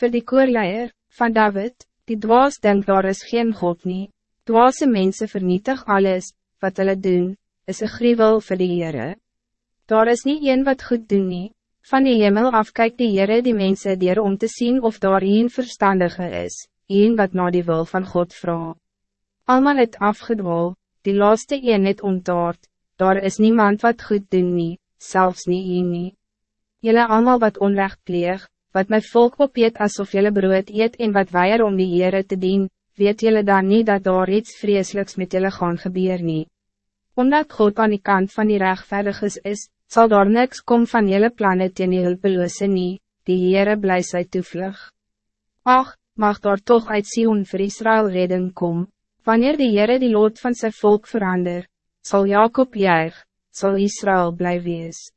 Voor die koorleier van David, die dwaas denkt daar is geen God nie. Dwaase mensen vernietig alles, wat hulle doen, is een gruwel vir die Heere. Daar is niet een wat goed doen nie. Van die hemel af kyk die Heere die mensen dier om te zien of daar een verstandige is, een wat na die wil van God vraagt. Almal het afgedwal, die laaste een het ontaard, daar is niemand wat goed doen nie, selfs nie een nie. Julle allemaal wat onrecht pleeg, wat my volk opeet alsof julle brood eet en wat weier om die Heere te dien, weet julle dan niet dat daar iets vreselijks met julle gaan gebeur nie. Omdat God aan die kant van die rechtvaardiges is, zal daar niks kom van julle plannen teen die hulpeloose nie, die Heere bly sy toevlug. Ach, mag daar toch uit Sion vir Israël redden kom, wanneer die Heere die lood van zijn volk verander, zal Jacob juig, zal Israël blij wees.